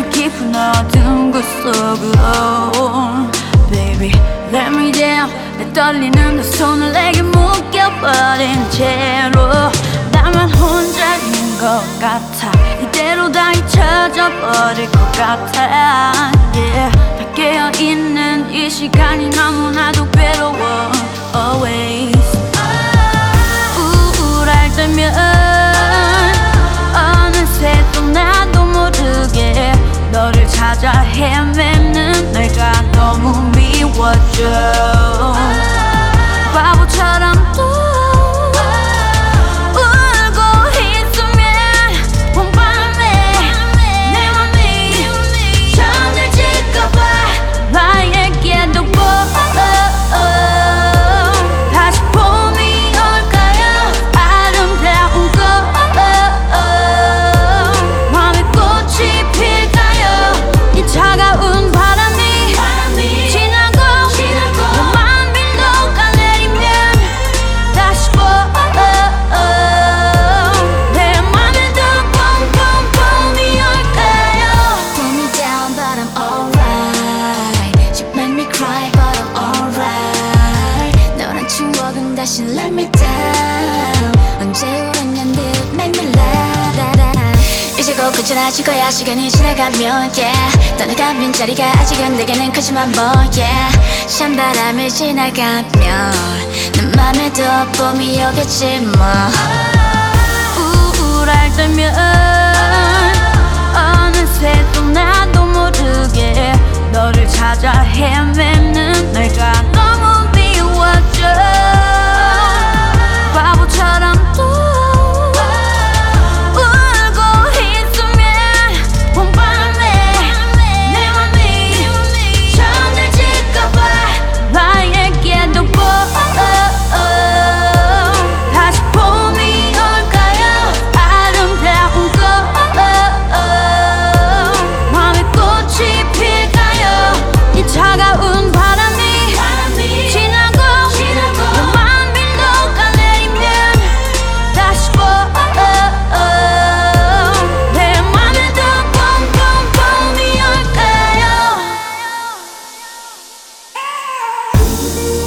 날 깊은 어둠 그 속으로. Baby let me down. 내 떨리는 두 손을 내게 묶여버린 채로. 나만 혼자 있는 것 같아. 이대로 다 잊혀져 버릴 것 같아. Yeah. 다 깨어있는 이 시간이 너무나도 괴로워. your hand 또 부진하실 거야. 시간이 지나가면 yeah. 떠나가면 자리가 아직은 내게는 크지만 뭐 yeah. 찬바람이 지나가면 내 맘에도 봄이 오겠지 뭐. 우울할 때면 thank you